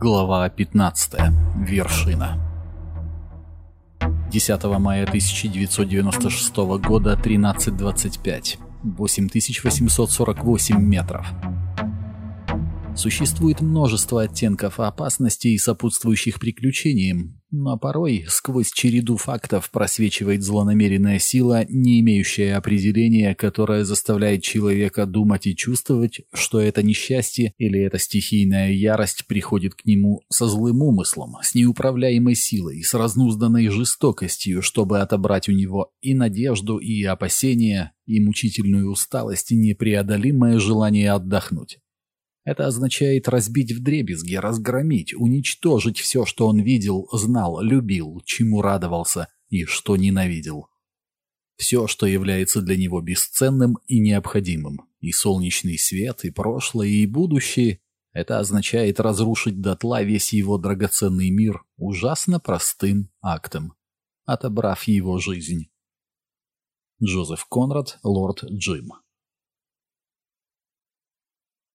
Глава 15. Вершина. 10 мая 1996 года, 13.25. 8848 метров. Существует множество оттенков опасности и сопутствующих приключениям, но порой сквозь череду фактов просвечивает злонамеренная сила, не имеющая определения, которая заставляет человека думать и чувствовать, что это несчастье или эта стихийная ярость приходит к нему со злым умыслом, с неуправляемой силой, с разнузданной жестокостью, чтобы отобрать у него и надежду, и опасения, и мучительную усталость, и непреодолимое желание отдохнуть. Это означает разбить вдребезги, разгромить, уничтожить все, что он видел, знал, любил, чему радовался и что ненавидел. Все, что является для него бесценным и необходимым. И солнечный свет, и прошлое, и будущее. Это означает разрушить дотла весь его драгоценный мир ужасно простым актом, отобрав его жизнь. Джозеф Конрад, лорд Джим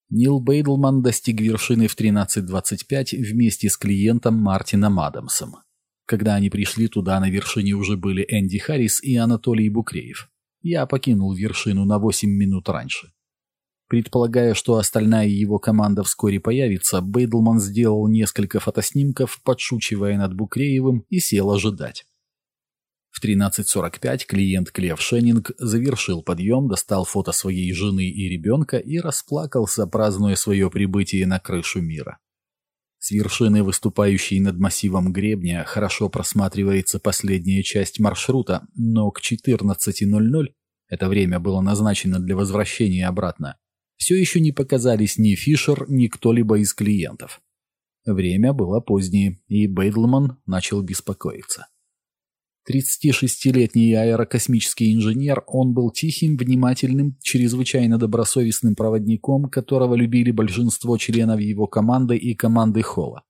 Нил Бейдлман достиг вершины в 13.25 вместе с клиентом Мартином Адамсом. Когда они пришли туда, на вершине уже были Энди Харрис и Анатолий Букреев. Я покинул вершину на 8 минут раньше. Предполагая, что остальная его команда вскоре появится, Бейдлман сделал несколько фотоснимков, подшучивая над Букреевым, и сел ожидать. В 13.45 клиент Клев Шеннинг завершил подъем, достал фото своей жены и ребенка и расплакался, празднуя свое прибытие на крышу мира. С вершины, выступающей над массивом гребня, хорошо просматривается последняя часть маршрута, но к 14.00, это время было назначено для возвращения обратно, все еще не показались ни Фишер, ни кто-либо из клиентов. Время было позднее, и Бейдлман начал беспокоиться. 36-летний аэрокосмический инженер, он был тихим, внимательным, чрезвычайно добросовестным проводником, которого любили большинство членов его команды и команды Холла.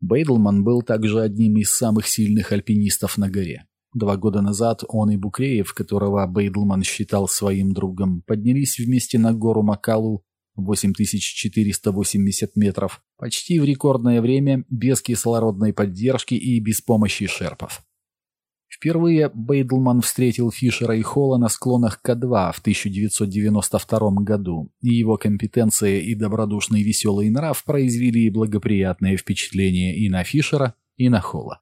Бейдлман был также одним из самых сильных альпинистов на горе. Два года назад он и Букреев, которого Бейдлман считал своим другом, поднялись вместе на гору Макалу 8480 метров, почти в рекордное время, без кислородной поддержки и без помощи шерпов. Впервые Бейдлман встретил Фишера и Холла на склонах К2 в 1992 году, и его компетенция и добродушный веселый нрав произвели благоприятное впечатление и на Фишера, и на Холла.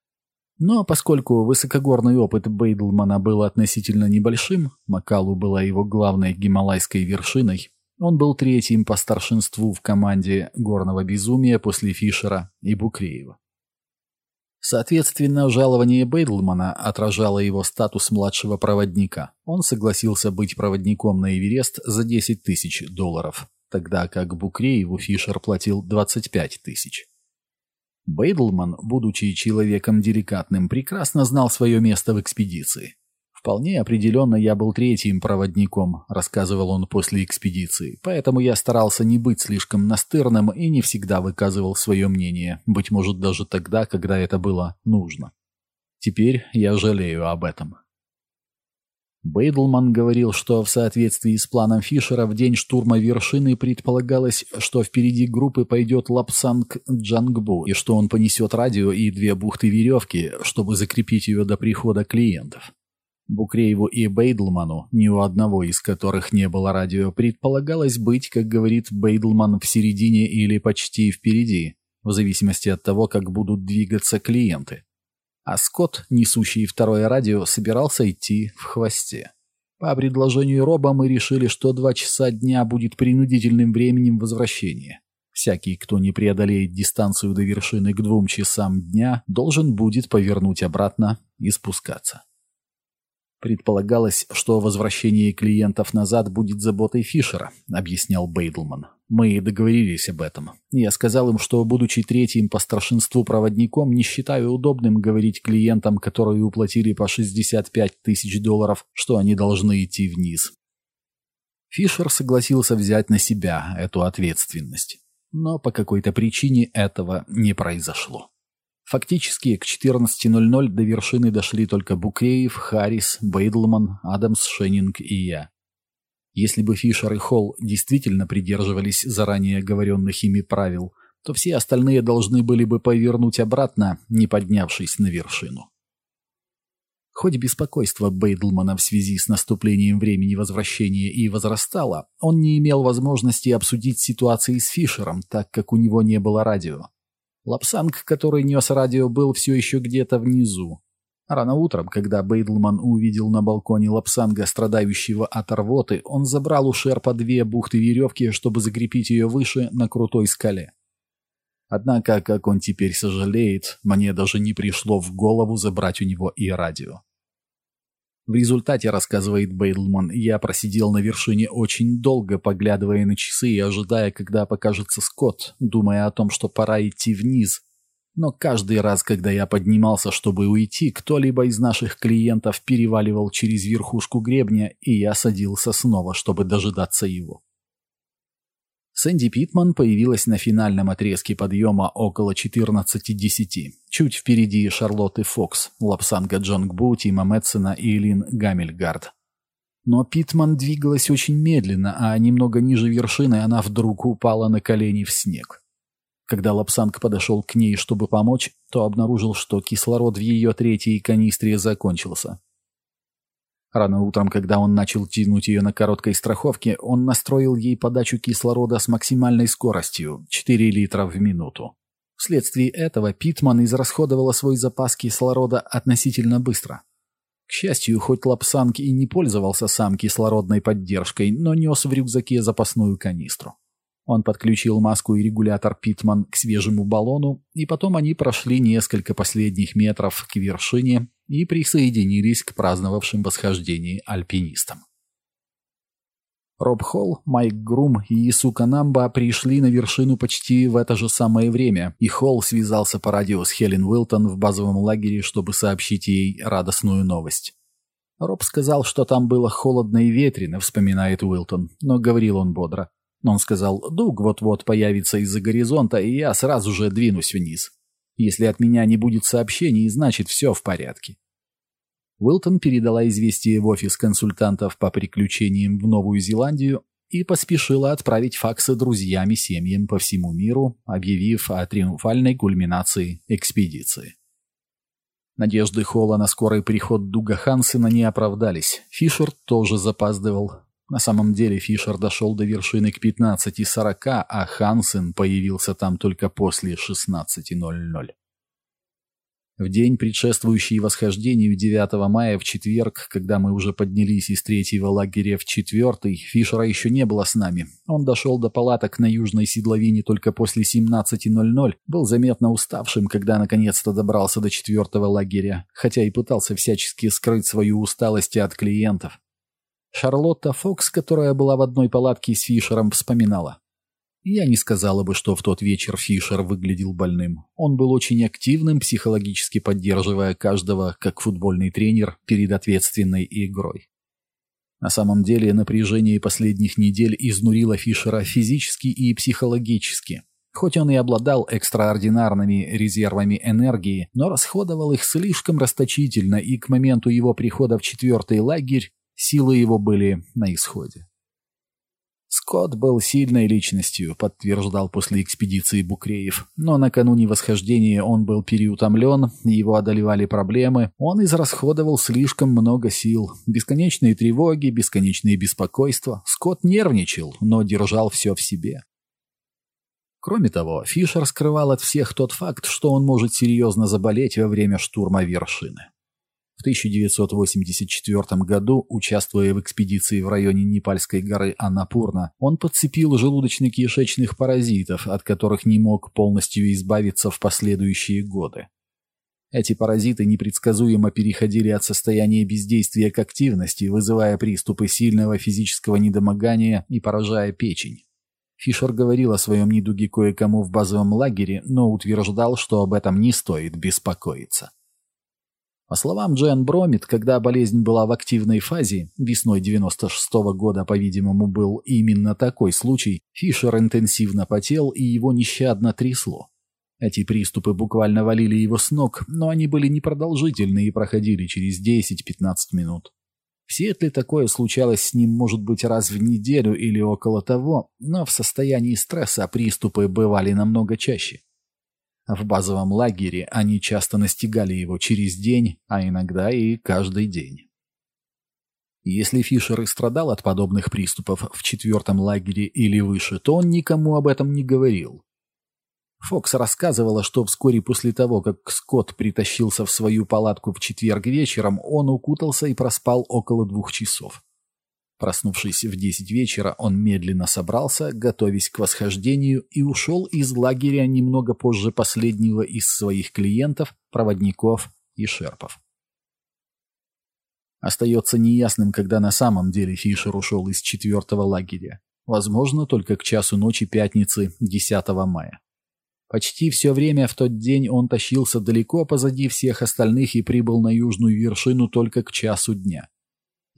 Но поскольку высокогорный опыт Бейдлмана был относительно небольшим, Макалу была его главной гималайской вершиной, он был третьим по старшинству в команде горного безумия после Фишера и Букреева. Соответственно, жалование Бейдлмана отражало его статус младшего проводника. Он согласился быть проводником на Эверест за 10 тысяч долларов, тогда как Букрееву Фишер платил 25 тысяч. Бейдлман, будучи человеком деликатным, прекрасно знал свое место в экспедиции. «Вполне определенно я был третьим проводником», — рассказывал он после экспедиции, «поэтому я старался не быть слишком настырным и не всегда выказывал свое мнение, быть может даже тогда, когда это было нужно. Теперь я жалею об этом». Бейдлман говорил, что в соответствии с планом Фишера в день штурма вершины предполагалось, что впереди группы пойдет Лапсанг Джангбу, и что он понесет радио и две бухты веревки, чтобы закрепить ее до прихода клиентов. Букрееву и Бейдлману, ни у одного из которых не было радио, предполагалось быть, как говорит Бейдлман, в середине или почти впереди, в зависимости от того, как будут двигаться клиенты. А Скотт, несущий второе радио, собирался идти в хвосте. По предложению Роба мы решили, что два часа дня будет принудительным временем возвращения. Всякий, кто не преодолеет дистанцию до вершины к двум часам дня, должен будет повернуть обратно и спускаться. «Предполагалось, что возвращение клиентов назад будет заботой Фишера», — объяснял Бейдлман. «Мы договорились об этом. Я сказал им, что, будучи третьим по старшинству проводником, не считаю удобным говорить клиентам, которые уплатили по 65 тысяч долларов, что они должны идти вниз». Фишер согласился взять на себя эту ответственность. Но по какой-то причине этого не произошло. Фактически к 14.00 до вершины дошли только Букреев, Харрис, Бейдлман, Адамс, Шеннинг и я. Если бы Фишер и Холл действительно придерживались заранее оговоренных ими правил, то все остальные должны были бы повернуть обратно, не поднявшись на вершину. Хоть беспокойство Бейдлмана в связи с наступлением времени возвращения и возрастало, он не имел возможности обсудить ситуации с Фишером, так как у него не было радио. Лапсанг, который нес радио, был все еще где-то внизу. Рано утром, когда Бейдлман увидел на балконе Лапсанга, страдающего от рвоты, он забрал у Шерпа две бухты веревки, чтобы закрепить ее выше на крутой скале. Однако, как он теперь сожалеет, мне даже не пришло в голову забрать у него и радио. В результате, рассказывает Бейдлман, я просидел на вершине очень долго, поглядывая на часы и ожидая, когда покажется Скотт, думая о том, что пора идти вниз. Но каждый раз, когда я поднимался, чтобы уйти, кто-либо из наших клиентов переваливал через верхушку гребня, и я садился снова, чтобы дожидаться его. Сэнди Питман появилась на финальном отрезке подъема около 14.10, чуть впереди Шарлотты Фокс, Лапсанга Джонгбу, Тима Мэтсона и Элин Гамельгард. Но Питман двигалась очень медленно, а немного ниже вершины она вдруг упала на колени в снег. Когда Лапсанг подошел к ней, чтобы помочь, то обнаружил, что кислород в ее третьей канистре закончился. Рано утром, когда он начал тянуть ее на короткой страховке, он настроил ей подачу кислорода с максимальной скоростью – 4 литра в минуту. Вследствие этого Питман израсходовала свой запас кислорода относительно быстро. К счастью, хоть Лапсанг и не пользовался сам кислородной поддержкой, но нес в рюкзаке запасную канистру. Он подключил маску и регулятор Питман к свежему баллону, и потом они прошли несколько последних метров к вершине и присоединились к праздновавшим восхождение альпинистам. Роб Холл, Майк Грум и Исука Намба пришли на вершину почти в это же самое время, и Холл связался по радио с Хелен Уилтон в базовом лагере, чтобы сообщить ей радостную новость. Роб сказал, что там было холодно и ветрено, вспоминает Уилтон, но говорил он бодро. Он сказал, дуг вот-вот появится из-за горизонта, и я сразу же двинусь вниз. Если от меня не будет сообщений, значит все в порядке. Уилтон передала известие в офис консультантов по приключениям в Новую Зеландию и поспешила отправить факсы друзьям и семьям по всему миру, объявив о триумфальной кульминации экспедиции. Надежды Холла на скорый приход Дуга Хансена не оправдались. Фишер тоже запаздывал. На самом деле Фишер дошел до вершины к 15.40, а Хансен появился там только после 16.00. В день, предшествующий восхождению 9 мая в четверг, когда мы уже поднялись из третьего лагеря в четвертый, Фишера еще не было с нами. Он дошел до палаток на южной седловине только после 17.00, был заметно уставшим, когда наконец-то добрался до четвертого лагеря, хотя и пытался всячески скрыть свою усталость от клиентов. Шарлотта Фокс, которая была в одной палатке с Фишером, вспоминала. Я не сказала бы, что в тот вечер Фишер выглядел больным. Он был очень активным, психологически поддерживая каждого, как футбольный тренер, перед ответственной игрой. На самом деле напряжение последних недель изнурило Фишера физически и психологически. Хоть он и обладал экстраординарными резервами энергии, но расходовал их слишком расточительно, и к моменту его прихода в четвертый лагерь силы его были на исходе. Скотт был сильной личностью, подтверждал после экспедиции Букреев, но накануне восхождения он был переутомлен, его одолевали проблемы, он израсходовал слишком много сил, бесконечные тревоги, бесконечные беспокойства. Скотт нервничал, но держал все в себе. Кроме того, Фишер скрывал от всех тот факт, что он может серьезно заболеть во время штурма вершины. В 1984 году, участвуя в экспедиции в районе Непальской горы Аннапурна, он подцепил желудочно-кишечных паразитов, от которых не мог полностью избавиться в последующие годы. Эти паразиты непредсказуемо переходили от состояния бездействия к активности, вызывая приступы сильного физического недомогания и поражая печень. Фишер говорил о своем недуге кое-кому в базовом лагере, но утверждал, что об этом не стоит беспокоиться. По словам Джен Бромит, когда болезнь была в активной фазе, весной 96 -го года, по-видимому, был именно такой случай, Фишер интенсивно потел и его нещадно трясло. Эти приступы буквально валили его с ног, но они были непродолжительны и проходили через 10-15 минут. В Сиэтле такое случалось с ним, может быть, раз в неделю или около того, но в состоянии стресса приступы бывали намного чаще. В базовом лагере они часто настигали его через день, а иногда и каждый день. Если Фишер и страдал от подобных приступов в четвертом лагере или выше, то он никому об этом не говорил. Фокс рассказывала, что вскоре после того, как Скотт притащился в свою палатку в четверг вечером, он укутался и проспал около двух часов. Проснувшись в десять вечера, он медленно собрался, готовясь к восхождению, и ушел из лагеря немного позже последнего из своих клиентов, проводников и шерпов. Остается неясным, когда на самом деле Фишер ушел из четвертого лагеря. Возможно, только к часу ночи пятницы 10 мая. Почти все время в тот день он тащился далеко позади всех остальных и прибыл на южную вершину только к часу дня.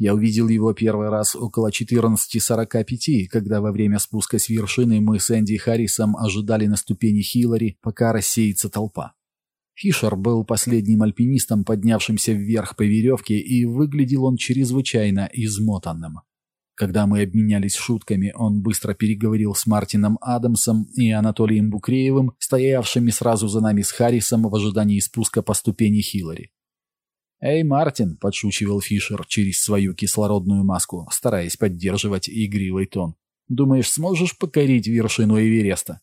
Я увидел его первый раз около 14.45, когда во время спуска с вершины мы с Энди Харрисом ожидали на ступени Хиллари, пока рассеется толпа. Фишер был последним альпинистом, поднявшимся вверх по веревке, и выглядел он чрезвычайно измотанным. Когда мы обменялись шутками, он быстро переговорил с Мартином Адамсом и Анатолием Букреевым, стоявшими сразу за нами с Харрисом в ожидании спуска по ступени Хиллари. «Эй, Мартин!» — подшучивал Фишер через свою кислородную маску, стараясь поддерживать игривый тон. «Думаешь, сможешь покорить вершину Эвереста?»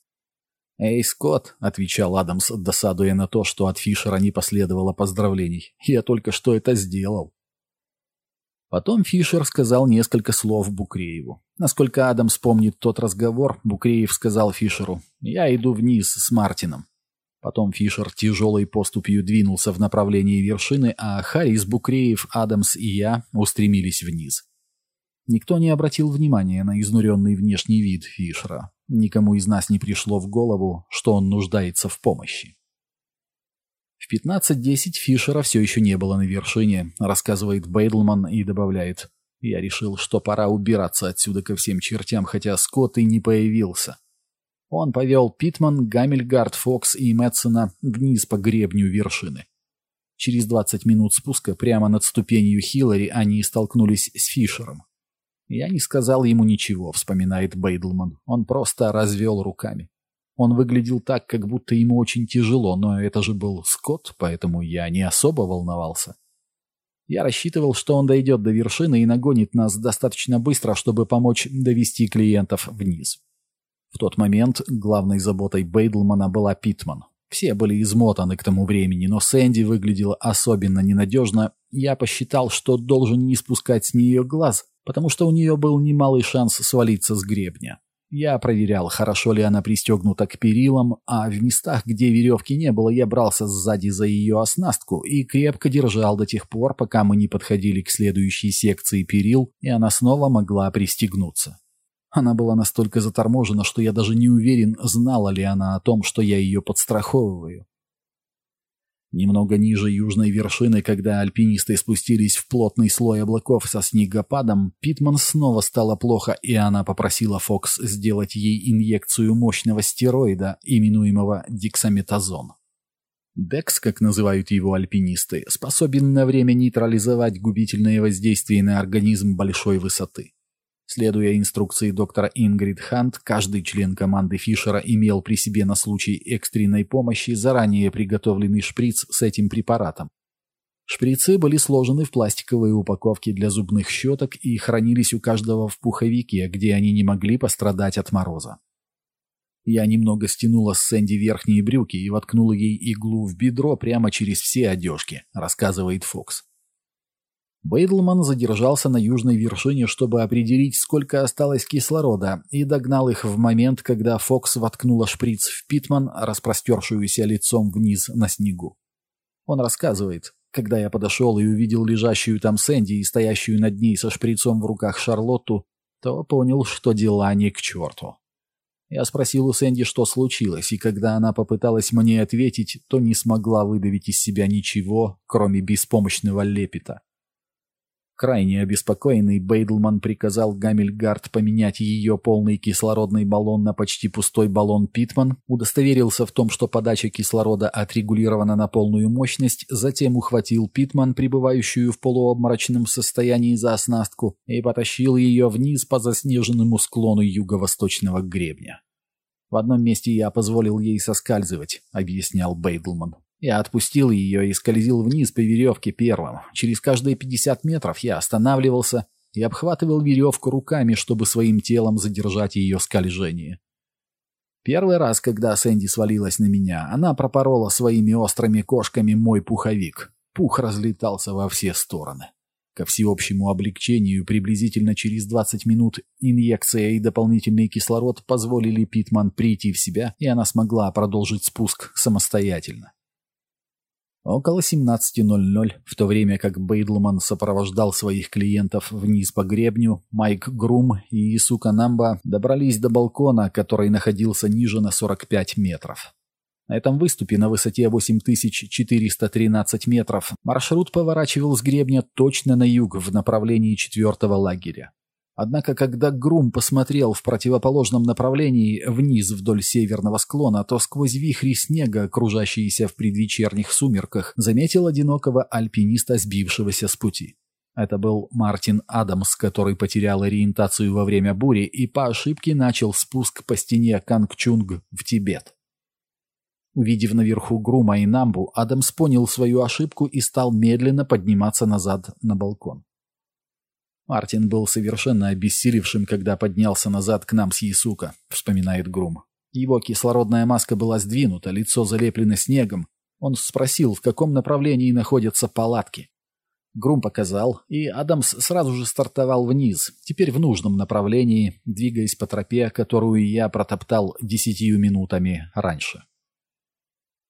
«Эй, Скотт!» — отвечал Адамс, досадуя на то, что от Фишера не последовало поздравлений. «Я только что это сделал». Потом Фишер сказал несколько слов Букрееву. Насколько Адам вспомнит тот разговор, Букреев сказал Фишеру «Я иду вниз с Мартином». Потом Фишер тяжелой поступью двинулся в направлении вершины, а Харрис, Букреев, Адамс и я устремились вниз. Никто не обратил внимания на изнуренный внешний вид Фишера. Никому из нас не пришло в голову, что он нуждается в помощи. В 15.10 Фишера все еще не было на вершине, рассказывает Бейдлман и добавляет. Я решил, что пора убираться отсюда ко всем чертям, хотя Скотт и не появился. Он повел Питман, Гамильгард, Фокс и Мэтсона вниз по гребню вершины. Через 20 минут спуска прямо над ступенью Хиллари они столкнулись с Фишером. «Я не сказал ему ничего», — вспоминает Бейдлман. «Он просто развел руками». Он выглядел так, как будто ему очень тяжело, но это же был Скотт, поэтому я не особо волновался. Я рассчитывал, что он дойдет до вершины и нагонит нас достаточно быстро, чтобы помочь довести клиентов вниз. В тот момент главной заботой Бейдлмана была Питман. Все были измотаны к тому времени, но Сэнди выглядела особенно ненадежно. Я посчитал, что должен не спускать с нее глаз, потому что у нее был немалый шанс свалиться с гребня. Я проверял, хорошо ли она пристегнута к перилам, а в местах, где веревки не было, я брался сзади за ее оснастку и крепко держал до тех пор, пока мы не подходили к следующей секции перил, и она снова могла пристегнуться. Она была настолько заторможена, что я даже не уверен, знала ли она о том, что я ее подстраховываю. Немного ниже южной вершины, когда альпинисты спустились в плотный слой облаков со снегопадом, Питман снова стало плохо, и она попросила Фокс сделать ей инъекцию мощного стероида, именуемого дексаметазон. Декс, как называют его альпинисты, способен на время нейтрализовать губительное воздействие на организм большой высоты. Следуя инструкции доктора Ингрид Хант, каждый член команды Фишера имел при себе на случай экстренной помощи заранее приготовленный шприц с этим препаратом. Шприцы были сложены в пластиковые упаковки для зубных щеток и хранились у каждого в пуховике, где они не могли пострадать от мороза. Я немного стянула с Сэнди верхние брюки и воткнула ей иглу в бедро прямо через все одежки, рассказывает Фокс. Бейдлман задержался на южной вершине, чтобы определить, сколько осталось кислорода, и догнал их в момент, когда Фокс воткнула шприц в Питман, распростершуюся лицом вниз на снегу. Он рассказывает, когда я подошел и увидел лежащую там Сэнди и стоящую над ней со шприцом в руках Шарлотту, то понял, что дела не к черту. Я спросил у Сэнди, что случилось, и когда она попыталась мне ответить, то не смогла выдавить из себя ничего, кроме беспомощного лепета. Крайне обеспокоенный, Бейдлман приказал Гамильгард поменять ее полный кислородный баллон на почти пустой баллон Питман, удостоверился в том, что подача кислорода отрегулирована на полную мощность, затем ухватил Питман, пребывающую в полуобморочном состоянии за оснастку, и потащил ее вниз по заснеженному склону юго-восточного гребня. «В одном месте я позволил ей соскальзывать», — объяснял Бейдлман. Я отпустил ее и скользил вниз по веревке первым. Через каждые 50 метров я останавливался и обхватывал веревку руками, чтобы своим телом задержать ее скольжение. Первый раз, когда Сэнди свалилась на меня, она пропорола своими острыми кошками мой пуховик. Пух разлетался во все стороны. Ко всеобщему облегчению приблизительно через 20 минут инъекция и дополнительный кислород позволили Питман прийти в себя, и она смогла продолжить спуск самостоятельно. Около 17.00, в то время как Бейдлман сопровождал своих клиентов вниз по гребню, Майк Грум и Исука Намба добрались до балкона, который находился ниже на 45 метров. На этом выступе на высоте 8413 метров маршрут поворачивал с гребня точно на юг в направлении четвертого лагеря. Однако, когда Грум посмотрел в противоположном направлении вниз вдоль северного склона, то сквозь вихри снега, кружащиеся в предвечерних сумерках, заметил одинокого альпиниста, сбившегося с пути. Это был Мартин Адамс, который потерял ориентацию во время бури и по ошибке начал спуск по стене Кангчунг в Тибет. Увидев наверху Грума и Намбу, Адамс понял свою ошибку и стал медленно подниматься назад на балкон. Мартин был совершенно обессилевшим, когда поднялся назад к нам с Ясука, вспоминает Грум. Его кислородная маска была сдвинута, лицо залеплено снегом. Он спросил, в каком направлении находятся палатки. Грум показал, и Адамс сразу же стартовал вниз, теперь в нужном направлении, двигаясь по тропе, которую я протоптал десятью минутами раньше.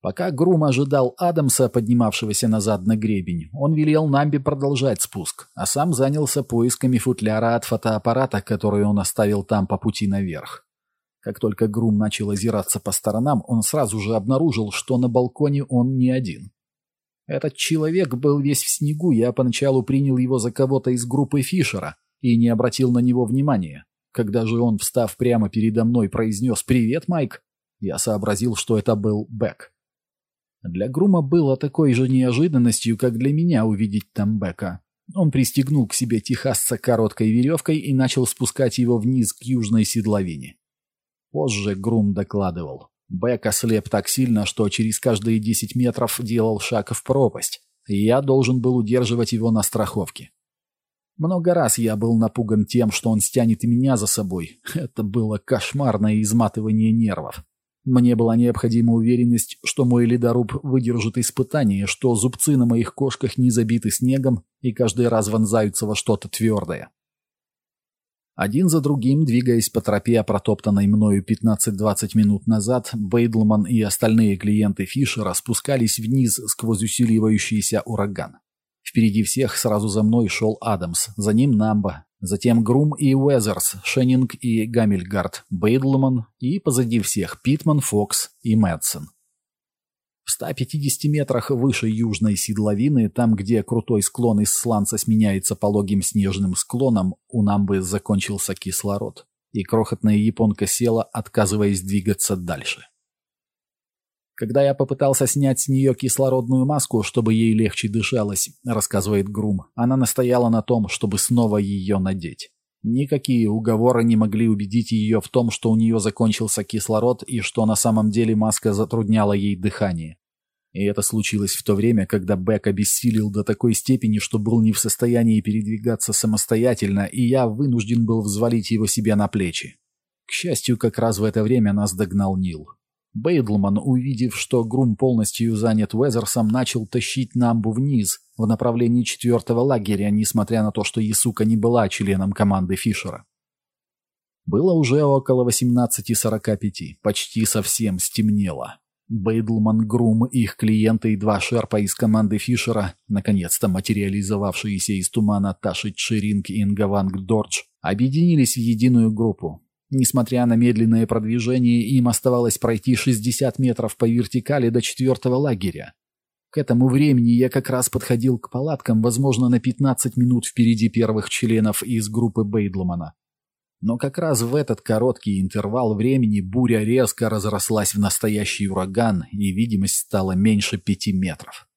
Пока Грум ожидал Адамса, поднимавшегося назад на гребень, он велел Намби продолжать спуск, а сам занялся поисками футляра от фотоаппарата, который он оставил там по пути наверх. Как только Грум начал озираться по сторонам, он сразу же обнаружил, что на балконе он не один. Этот человек был весь в снегу, я поначалу принял его за кого-то из группы Фишера и не обратил на него внимания. Когда же он, встав прямо передо мной, произнес «Привет, Майк», я сообразил, что это был Бек. Для Грума было такой же неожиданностью, как для меня увидеть там Бека. Он пристегнул к себе техасца короткой веревкой и начал спускать его вниз к южной седловине. Позже Грум докладывал. Бек ослеп так сильно, что через каждые 10 метров делал шаг в пропасть, я должен был удерживать его на страховке. Много раз я был напуган тем, что он стянет меня за собой. Это было кошмарное изматывание нервов. Мне была необходима уверенность, что мой ледоруб выдержит испытание, что зубцы на моих кошках не забиты снегом и каждый раз вонзаются во что-то твердое. Один за другим, двигаясь по тропе, протоптанной мною 15-20 минут назад, Бейдлман и остальные клиенты Фишера спускались вниз сквозь усиливающийся ураган. Впереди всех сразу за мной шел Адамс, за ним Намба, Затем Грум и Уэзерс, Шеннинг и Гамильгард, Бейдлман и позади всех Питман, Фокс и Мэтсон. В 150 метрах выше южной седловины, там, где крутой склон из сланца сменяется пологим снежным склоном, у Намбы закончился кислород, и крохотная японка села, отказываясь двигаться дальше. Когда я попытался снять с нее кислородную маску, чтобы ей легче дышалось, рассказывает Грум, она настояла на том, чтобы снова ее надеть. Никакие уговоры не могли убедить ее в том, что у нее закончился кислород и что на самом деле маска затрудняла ей дыхание. И это случилось в то время, когда Бек обессилел до такой степени, что был не в состоянии передвигаться самостоятельно, и я вынужден был взвалить его себе на плечи. К счастью, как раз в это время нас догнал Нил. Бейдлман, увидев, что Грум полностью занят Уэзерсом, начал тащить Намбу вниз, в направлении четвертого лагеря, несмотря на то, что Ясука не была членом команды Фишера. Было уже около 18.45, почти совсем стемнело. Бейдлман, Грум, их клиенты и два шерпа из команды Фишера, наконец-то материализовавшиеся из тумана Таши Чиринг и Ингаванг Дордж, объединились в единую группу. Несмотря на медленное продвижение, им оставалось пройти 60 метров по вертикали до четвертого лагеря. К этому времени я как раз подходил к палаткам, возможно, на 15 минут впереди первых членов из группы Бейдлмана. Но как раз в этот короткий интервал времени буря резко разрослась в настоящий ураган, и видимость стала меньше пяти метров.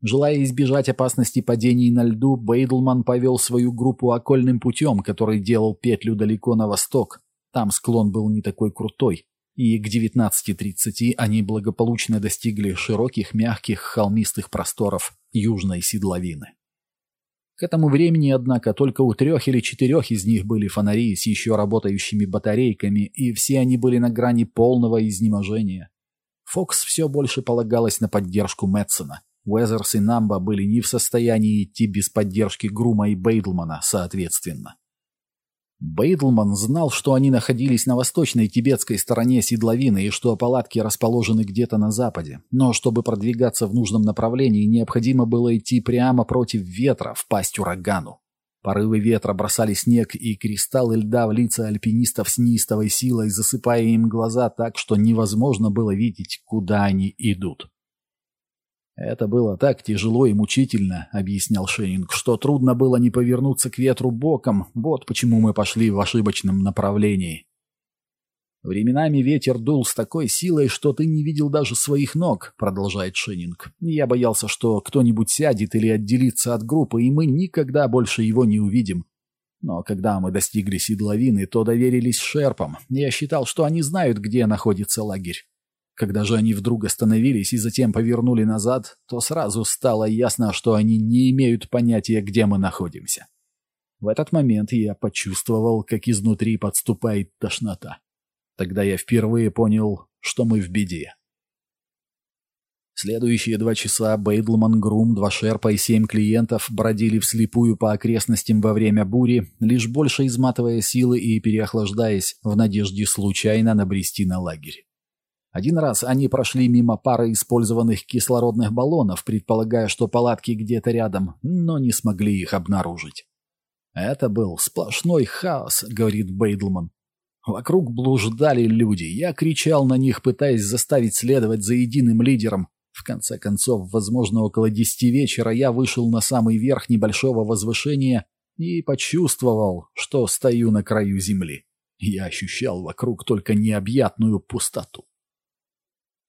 Желая избежать опасности падений на льду, Бейдлман повел свою группу окольным путем, который делал петлю далеко на восток. Там склон был не такой крутой, и к 19.30 они благополучно достигли широких, мягких, холмистых просторов южной седловины. К этому времени, однако, только у трех или четырех из них были фонари с еще работающими батарейками, и все они были на грани полного изнеможения. Фокс все больше полагалась на поддержку Мэтсона. Уэзерс и Намба были не в состоянии идти без поддержки Грума и Бейдлмана, соответственно. Бейдлман знал, что они находились на восточной тибетской стороне седловины и что палатки расположены где-то на западе. Но чтобы продвигаться в нужном направлении, необходимо было идти прямо против ветра, в пасть урагану. Порывы ветра бросали снег и кристаллы льда в лица альпинистов с неистовой силой, засыпая им глаза так, что невозможно было видеть, куда они идут. «Это было так тяжело и мучительно», — объяснял Шеннинг, «что трудно было не повернуться к ветру боком. Вот почему мы пошли в ошибочном направлении». «Временами ветер дул с такой силой, что ты не видел даже своих ног», — продолжает Шеннинг. «Я боялся, что кто-нибудь сядет или отделится от группы, и мы никогда больше его не увидим. Но когда мы достигли седловины, то доверились шерпам. Я считал, что они знают, где находится лагерь. Когда же они вдруг остановились и затем повернули назад, то сразу стало ясно, что они не имеют понятия, где мы находимся. В этот момент я почувствовал, как изнутри подступает тошнота. Тогда я впервые понял, что мы в беде. Следующие два часа Бейдлман, Грум, два шерпа и семь клиентов бродили вслепую по окрестностям во время бури, лишь больше изматывая силы и переохлаждаясь в надежде случайно набрести на лагерь. Один раз они прошли мимо пары использованных кислородных баллонов, предполагая, что палатки где-то рядом, но не смогли их обнаружить. «Это был сплошной хаос», — говорит Бейдлман. «Вокруг блуждали люди. Я кричал на них, пытаясь заставить следовать за единым лидером. В конце концов, возможно, около десяти вечера я вышел на самый верх небольшого возвышения и почувствовал, что стою на краю земли. Я ощущал вокруг только необъятную пустоту.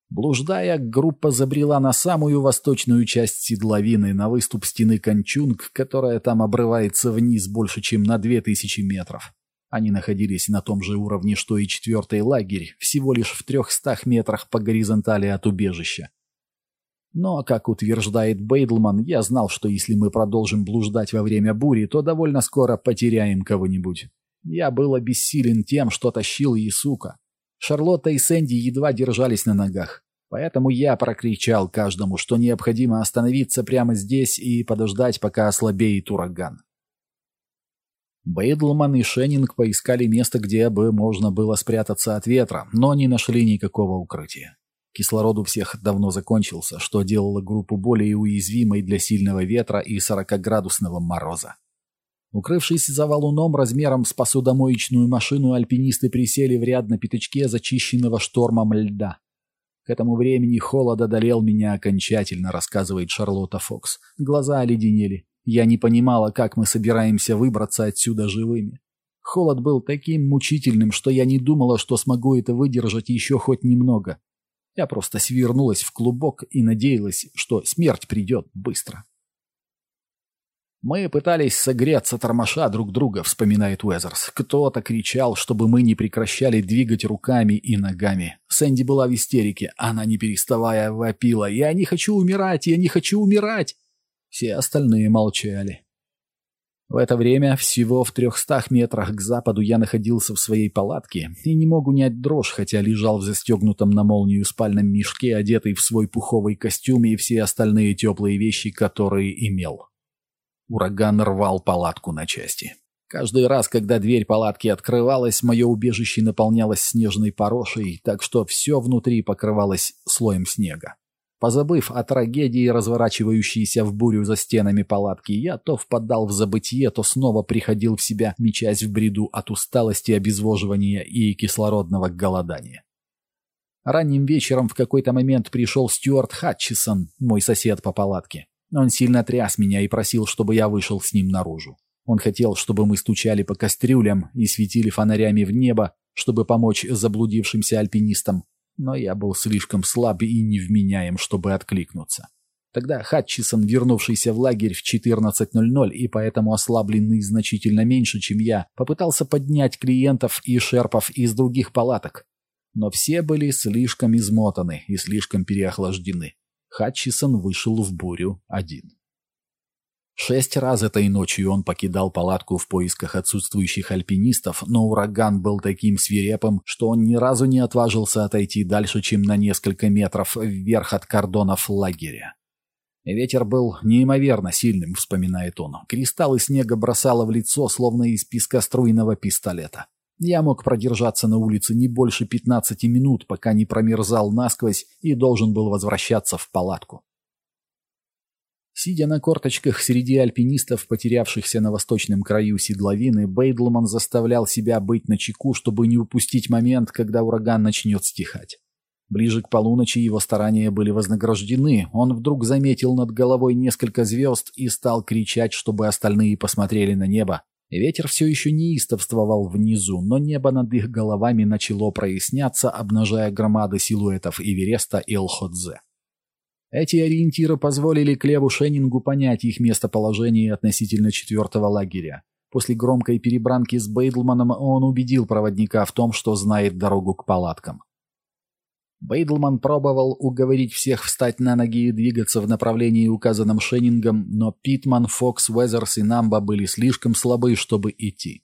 Блуждая, группа забрела на самую восточную часть седловины, на выступ стены Кончунг, которая там обрывается вниз больше, чем на две тысячи метров. Они находились на том же уровне, что и четвертый лагерь, всего лишь в трехстах метрах по горизонтали от убежища. Но, как утверждает Бейдлман, я знал, что если мы продолжим блуждать во время бури, то довольно скоро потеряем кого-нибудь. Я был обессилен тем, что тащил Исука. Шарлотта и Сэнди едва держались на ногах. Поэтому я прокричал каждому, что необходимо остановиться прямо здесь и подождать, пока ослабеет ураган. Бейдлман и Шеннинг поискали место, где бы можно было спрятаться от ветра, но не нашли никакого укрытия. Кислород у всех давно закончился, что делало группу более уязвимой для сильного ветра и 40-градусного мороза. Укрывшись за валуном размером с посудомоечную машину, альпинисты присели в ряд на пятачке зачищенного штормом льда. К этому времени холод одолел меня окончательно, рассказывает Шарлотта Фокс. Глаза оледенели. Я не понимала, как мы собираемся выбраться отсюда живыми. Холод был таким мучительным, что я не думала, что смогу это выдержать еще хоть немного. Я просто свернулась в клубок и надеялась, что смерть придет быстро. «Мы пытались согреться тормоша друг друга», — вспоминает Уэзерс. «Кто-то кричал, чтобы мы не прекращали двигать руками и ногами. Сэнди была в истерике. Она, не переставая, вопила. «Я не хочу умирать! Я не хочу умирать!» Все остальные молчали. В это время, всего в трехстах метрах к западу, я находился в своей палатке и не мог унять дрожь, хотя лежал в застегнутом на молнию спальном мешке, одетый в свой пуховый костюм и все остальные теплые вещи, которые имел. Ураган рвал палатку на части. Каждый раз, когда дверь палатки открывалась, мое убежище наполнялось снежной порошей, так что все внутри покрывалось слоем снега. Позабыв о трагедии, разворачивающейся в бурю за стенами палатки, я то впадал в забытье, то снова приходил в себя, мечась в бреду от усталости, обезвоживания и кислородного голодания. Ранним вечером в какой-то момент пришел Стюарт Хатчисон, мой сосед по палатке. Он сильно тряс меня и просил, чтобы я вышел с ним наружу. Он хотел, чтобы мы стучали по кастрюлям и светили фонарями в небо, чтобы помочь заблудившимся альпинистам, но я был слишком слаб и невменяем, чтобы откликнуться. Тогда Хатчисон, вернувшийся в лагерь в 14.00 и поэтому ослабленный значительно меньше, чем я, попытался поднять клиентов и шерпов из других палаток. Но все были слишком измотаны и слишком переохлаждены. Хатчисон вышел в бурю один. Шесть раз этой ночью он покидал палатку в поисках отсутствующих альпинистов, но ураган был таким свирепым, что он ни разу не отважился отойти дальше, чем на несколько метров вверх от кордонов лагеря. Ветер был неимоверно сильным, вспоминает он. Кристаллы снега бросало в лицо, словно из пескоструйного пистолета. Я мог продержаться на улице не больше 15 минут, пока не промерзал насквозь и должен был возвращаться в палатку. Сидя на корточках среди альпинистов, потерявшихся на восточном краю седловины, Бейдлман заставлял себя быть начеку, чтобы не упустить момент, когда ураган начнет стихать. Ближе к полуночи его старания были вознаграждены. Он вдруг заметил над головой несколько звезд и стал кричать, чтобы остальные посмотрели на небо. Ветер все еще неистовствовал внизу, но небо над их головами начало проясняться, обнажая громады силуэтов Эвереста и Лходзе. Эти ориентиры позволили Клеву Шеннингу понять их местоположение относительно четвертого лагеря. После громкой перебранки с Бейдлманом он убедил проводника в том, что знает дорогу к палаткам. Бейдлман пробовал уговорить всех встать на ноги и двигаться в направлении, указанном Шеннингом, но Питман, Фокс, Уэзерс и Намба были слишком слабы, чтобы идти.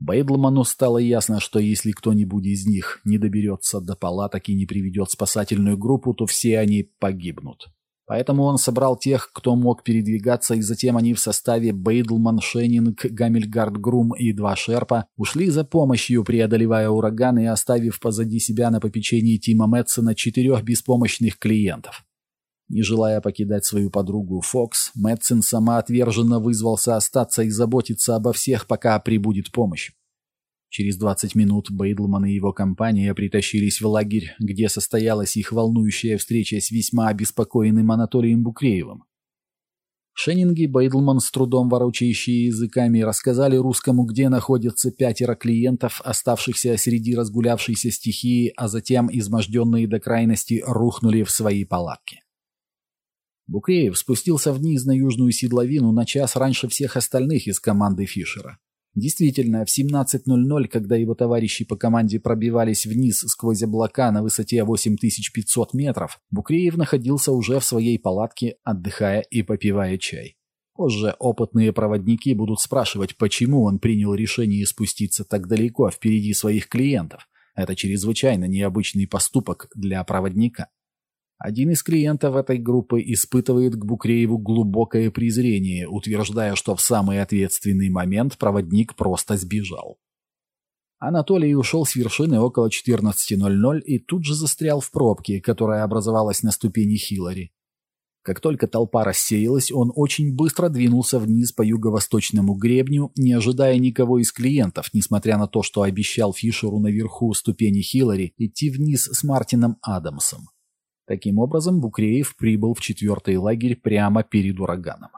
Бейдлману стало ясно, что если кто-нибудь из них не доберется до палаток и не приведет спасательную группу, то все они погибнут. Поэтому он собрал тех, кто мог передвигаться, и затем они в составе Бейдлман, Шеннинг, Гамильгард Грум и два Шерпа ушли за помощью, преодолевая ураган и оставив позади себя на попечении Тима Мэтсона четырех беспомощных клиентов. Не желая покидать свою подругу Фокс, Мэтсон самоотверженно вызвался остаться и заботиться обо всех, пока прибудет помощь. Через 20 минут Бейдлман и его компания притащились в лагерь, где состоялась их волнующая встреча с весьма обеспокоенным Анатолием Букреевым. Шеннинги Бейдлман, с трудом ворочающие языками, рассказали русскому, где находятся пятеро клиентов, оставшихся среди разгулявшейся стихии, а затем, изможденные до крайности, рухнули в свои палатки. Букреев спустился вниз на южную седловину на час раньше всех остальных из команды Фишера. Действительно, в 17.00, когда его товарищи по команде пробивались вниз сквозь облака на высоте 8500 метров, Букреев находился уже в своей палатке, отдыхая и попивая чай. Позже опытные проводники будут спрашивать, почему он принял решение спуститься так далеко впереди своих клиентов. Это чрезвычайно необычный поступок для проводника. Один из клиентов этой группы испытывает к Букрееву глубокое презрение, утверждая, что в самый ответственный момент проводник просто сбежал. Анатолий ушел с вершины около 14.00 и тут же застрял в пробке, которая образовалась на ступени Хиллари. Как только толпа рассеялась, он очень быстро двинулся вниз по юго-восточному гребню, не ожидая никого из клиентов, несмотря на то, что обещал Фишеру наверху ступени Хиллари идти вниз с Мартином Адамсом. Таким образом, Букреев прибыл в четвертый лагерь прямо перед ураганом.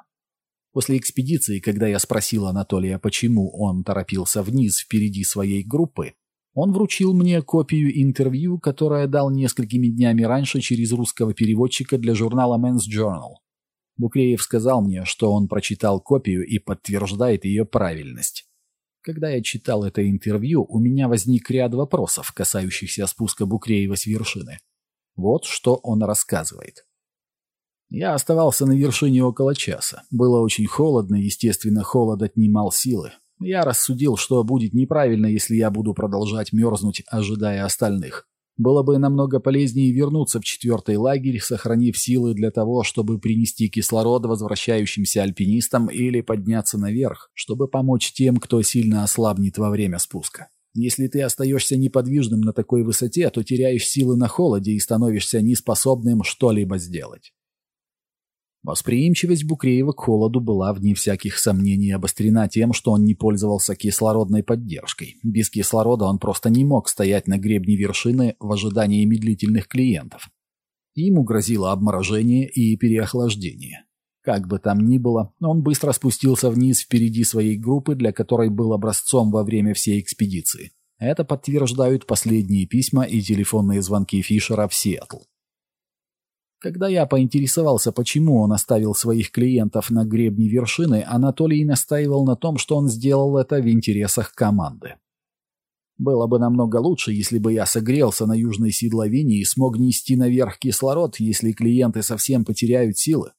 После экспедиции, когда я спросил Анатолия, почему он торопился вниз впереди своей группы, он вручил мне копию интервью, которое дал несколькими днями раньше через русского переводчика для журнала Men's Journal. Букреев сказал мне, что он прочитал копию и подтверждает ее правильность. Когда я читал это интервью, у меня возник ряд вопросов, касающихся спуска Букреева с вершины. Вот что он рассказывает. Я оставался на вершине около часа. Было очень холодно, естественно, холод отнимал силы. Я рассудил, что будет неправильно, если я буду продолжать мерзнуть, ожидая остальных. Было бы намного полезнее вернуться в четвертый лагерь, сохранив силы для того, чтобы принести кислород возвращающимся альпинистам или подняться наверх, чтобы помочь тем, кто сильно ослабнет во время спуска. Если ты остаешься неподвижным на такой высоте, то теряешь силы на холоде и становишься неспособным что-либо сделать. Восприимчивость Букреева к холоду была, вне всяких сомнений, обострена тем, что он не пользовался кислородной поддержкой. Без кислорода он просто не мог стоять на гребне вершины в ожидании медлительных клиентов. Ему грозило обморожение и переохлаждение. Как бы там ни было, он быстро спустился вниз впереди своей группы, для которой был образцом во время всей экспедиции. Это подтверждают последние письма и телефонные звонки Фишера в Сиэтл. Когда я поинтересовался, почему он оставил своих клиентов на гребне вершины, Анатолий настаивал на том, что он сделал это в интересах команды. Было бы намного лучше, если бы я согрелся на южной седловине и смог нести наверх кислород, если клиенты совсем потеряют силы.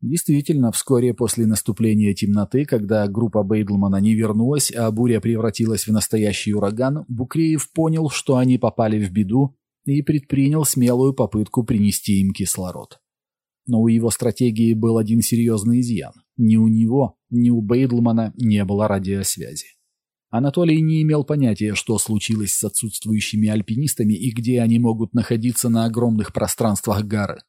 Действительно, вскоре после наступления темноты, когда группа Бейдлмана не вернулась, а буря превратилась в настоящий ураган, Букреев понял, что они попали в беду и предпринял смелую попытку принести им кислород. Но у его стратегии был один серьезный изъян. Ни у него, ни у Бейдлмана не было радиосвязи. Анатолий не имел понятия, что случилось с отсутствующими альпинистами и где они могут находиться на огромных пространствах горы.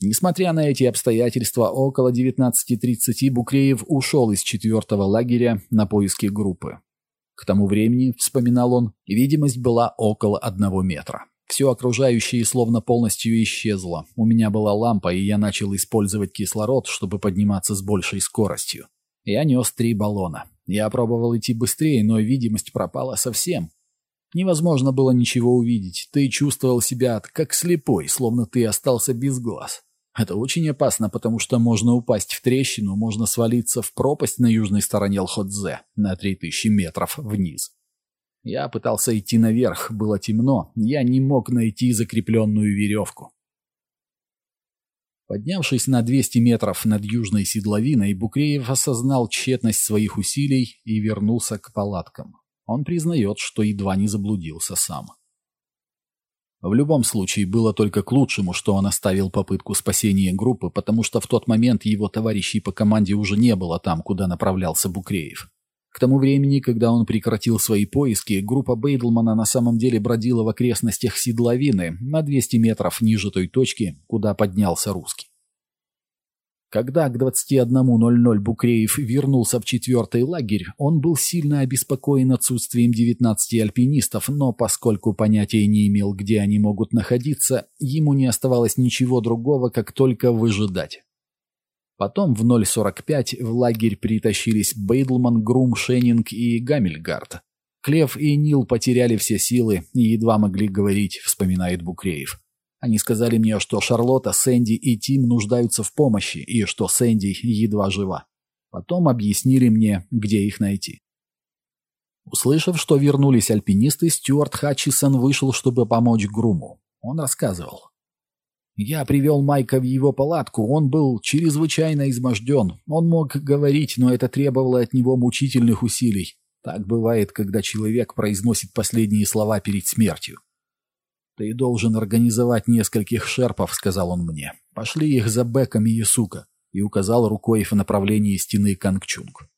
Несмотря на эти обстоятельства, около 19.30 Букреев ушел из четвертого лагеря на поиски группы. К тому времени, вспоминал он, видимость была около одного метра. Все окружающее словно полностью исчезло. У меня была лампа, и я начал использовать кислород, чтобы подниматься с большей скоростью. Я нес три баллона. Я пробовал идти быстрее, но видимость пропала совсем. Невозможно было ничего увидеть. Ты чувствовал себя как слепой, словно ты остался без глаз. Это очень опасно, потому что можно упасть в трещину, можно свалиться в пропасть на южной стороне Лходзе на 3000 метров вниз. Я пытался идти наверх, было темно, я не мог найти закрепленную веревку. Поднявшись на 200 метров над южной седловиной, Букреев осознал тщетность своих усилий и вернулся к палаткам. Он признает, что едва не заблудился сам. В любом случае, было только к лучшему, что он оставил попытку спасения группы, потому что в тот момент его товарищей по команде уже не было там, куда направлялся Букреев. К тому времени, когда он прекратил свои поиски, группа Бейдлмана на самом деле бродила в окрестностях Седловины на 200 метров ниже той точки, куда поднялся русский. Когда к 21.00 Букреев вернулся в четвертый лагерь, он был сильно обеспокоен отсутствием 19 альпинистов, но поскольку понятия не имел, где они могут находиться, ему не оставалось ничего другого, как только выжидать. Потом в 0.45 в лагерь притащились Бейдлман, Грум, Шеннинг и Гамильгард. Клев и Нил потеряли все силы и едва могли говорить, вспоминает Букреев. Они сказали мне, что Шарлотта, Сэнди и Тим нуждаются в помощи, и что Сэнди едва жива. Потом объяснили мне, где их найти. Услышав, что вернулись альпинисты, Стюарт Хатчисон вышел, чтобы помочь Груму. Он рассказывал. «Я привел Майка в его палатку. Он был чрезвычайно изможден. Он мог говорить, но это требовало от него мучительных усилий. Так бывает, когда человек произносит последние слова перед смертью. «Ты должен организовать нескольких шерпов», — сказал он мне. «Пошли их за Беком и Ясука», и указал рукой в направлении стены Кангчунг.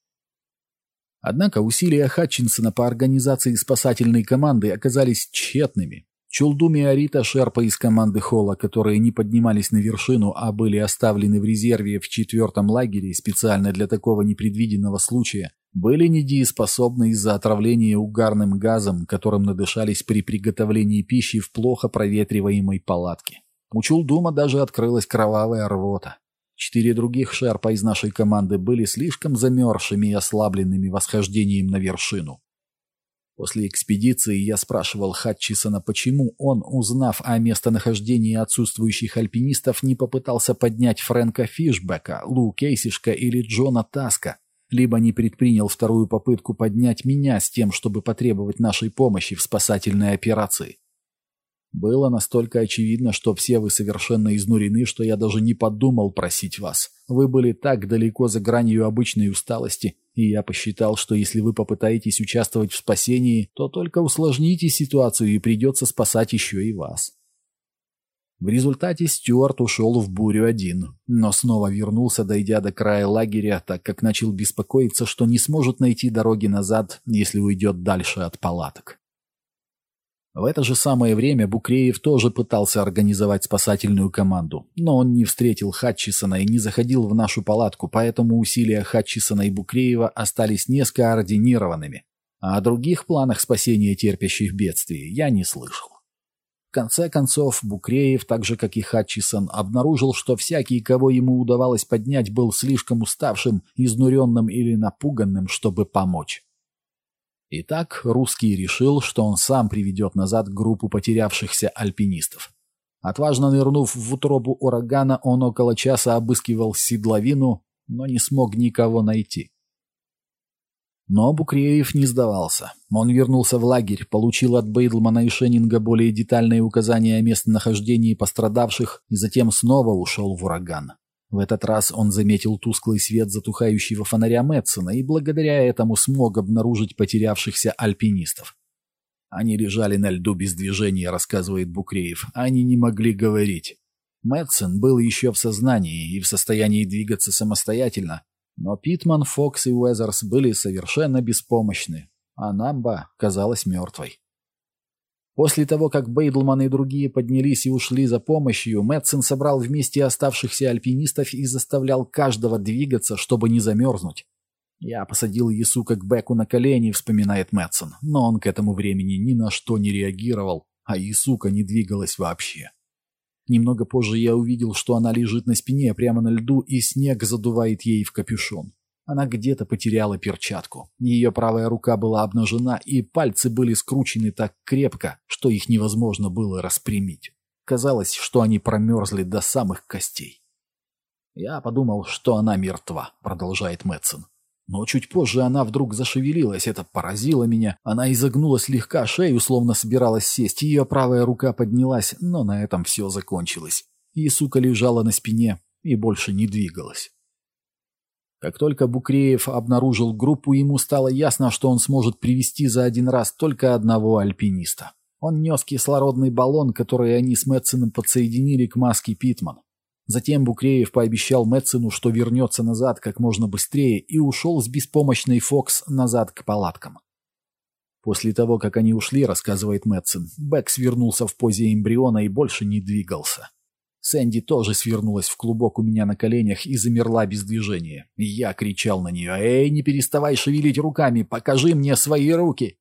Однако усилия Хатчинсона по организации спасательной команды оказались тщетными. Чулдум и Арита, шерпы из команды Холла, которые не поднимались на вершину, а были оставлены в резерве в четвертом лагере специально для такого непредвиденного случая, были недееспособны из-за отравления угарным газом, которым надышались при приготовлении пищи в плохо проветриваемой палатке. У Чулдума даже открылась кровавая рвота. Четыре других шерпа из нашей команды были слишком замерзшими и ослабленными восхождением на вершину. После экспедиции я спрашивал Хатчисона, почему он, узнав о местонахождении отсутствующих альпинистов, не попытался поднять Фрэнка Фишбека, Лу Кейсишка или Джона Таска, либо не предпринял вторую попытку поднять меня с тем, чтобы потребовать нашей помощи в спасательной операции. Было настолько очевидно, что все вы совершенно изнурены, что я даже не подумал просить вас. Вы были так далеко за гранью обычной усталости, и я посчитал, что если вы попытаетесь участвовать в спасении, то только усложните ситуацию и придется спасать еще и вас. В результате Стюарт ушел в бурю один, но снова вернулся, дойдя до края лагеря, так как начал беспокоиться, что не сможет найти дороги назад, если уйдет дальше от палаток. В это же самое время Букреев тоже пытался организовать спасательную команду, но он не встретил Хатчисона и не заходил в нашу палатку, поэтому усилия Хатчисона и Букреева остались нескоординированными, а о других планах спасения терпящих бедствий я не слышал. В конце концов, Букреев, так же как и Хатчисон, обнаружил, что всякий, кого ему удавалось поднять, был слишком уставшим, изнуренным или напуганным, чтобы помочь. Итак, русский решил, что он сам приведет назад группу потерявшихся альпинистов. Отважно нырнув в утробу урагана, он около часа обыскивал седловину, но не смог никого найти. Но Букреев не сдавался. Он вернулся в лагерь, получил от Бейдлмана и Шеннинга более детальные указания о местонахождении пострадавших и затем снова ушел в ураган. В этот раз он заметил тусклый свет затухающего фонаря Мэтсона и благодаря этому смог обнаружить потерявшихся альпинистов. Они лежали на льду без движения, рассказывает Букреев. Они не могли говорить. Мэтсон был еще в сознании и в состоянии двигаться самостоятельно, но Питман, Фокс и Уэзерс были совершенно беспомощны, а Намба казалась мертвой. После того, как Бейдлман и другие поднялись и ушли за помощью, Мэтсон собрал вместе оставшихся альпинистов и заставлял каждого двигаться, чтобы не замерзнуть. «Я посадил Ясука к Беку на колени», — вспоминает Мэтсон, но он к этому времени ни на что не реагировал, а Ясука не двигалась вообще. Немного позже я увидел, что она лежит на спине прямо на льду, и снег задувает ей в капюшон. Она где-то потеряла перчатку. Ее правая рука была обнажена, и пальцы были скручены так крепко, что их невозможно было распрямить. Казалось, что они промерзли до самых костей. «Я подумал, что она мертва», — продолжает Мэтсон. Но чуть позже она вдруг зашевелилась, это поразило меня. Она изогнула слегка шею, словно собиралась сесть. Ее правая рука поднялась, но на этом все закончилось. И сука лежала на спине и больше не двигалась. Как только Букреев обнаружил группу, ему стало ясно, что он сможет привести за один раз только одного альпиниста. Он нес кислородный баллон, который они с Мэтсоном подсоединили к маске Питман. Затем Букреев пообещал Мэтсену, что вернется назад как можно быстрее, и ушел с беспомощной Фокс назад к палаткам. После того, как они ушли, рассказывает Мэтсон, Бэк свернулся в позе эмбриона и больше не двигался. Сэнди тоже свернулась в клубок у меня на коленях и замерла без движения. Я кричал на нее «Эй, не переставай шевелить руками, покажи мне свои руки!»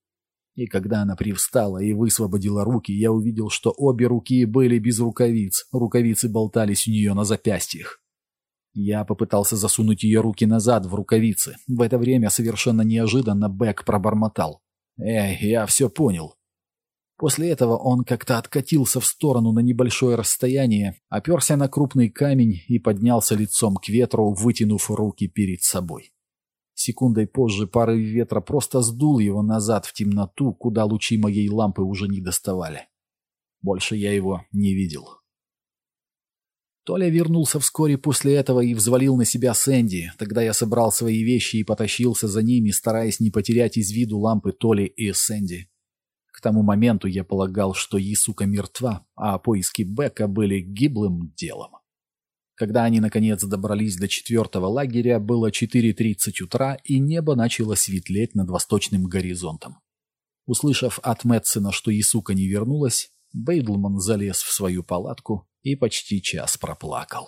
И когда она привстала и высвободила руки, я увидел, что обе руки были без рукавиц, рукавицы болтались у нее на запястьях. Я попытался засунуть ее руки назад в рукавицы. В это время совершенно неожиданно Бэк пробормотал. «Эй, я все понял». После этого он как-то откатился в сторону на небольшое расстояние, оперся на крупный камень и поднялся лицом к ветру, вытянув руки перед собой. Секундой позже порыв ветра просто сдул его назад в темноту, куда лучи моей лампы уже не доставали. Больше я его не видел. Толя вернулся вскоре после этого и взвалил на себя Сэнди. Тогда я собрал свои вещи и потащился за ними, стараясь не потерять из виду лампы Толи и Сэнди. К тому моменту я полагал, что Исука мертва, а поиски Бека были гиблым делом. Когда они, наконец, добрались до четвертого лагеря, было 4.30 утра, и небо начало светлеть над восточным горизонтом. Услышав от Мэтсена, что Исука не вернулась, Бейдлман залез в свою палатку и почти час проплакал.